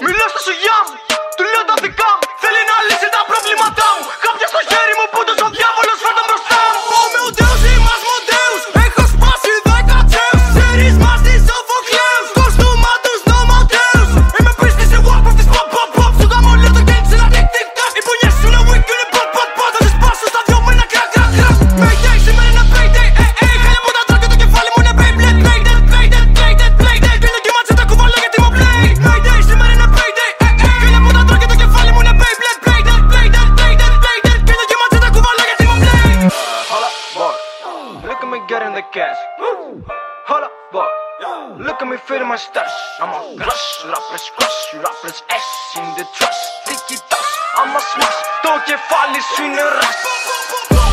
我们是谁呀。Ass. Hold up, boy. Look at me feeling my stash. I'm a crush, rappers crush, rappers ass in the trash. Tiki touch, I'm a smash. Don't get fall i swinner rass.